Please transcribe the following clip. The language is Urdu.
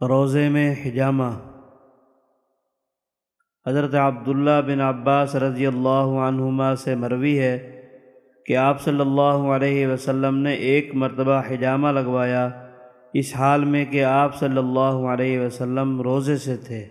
روزے میں حجامہ۔ حضرت عبداللہ بن عباس رضی اللہ عنہما سے مروی ہے کہ آپ صلی اللہ علیہ وسلم نے ایک مرتبہ حجامہ لگوایا، اس حال میں کہ آپ صلی اللہ علیہ وسلم روزے سے تھے۔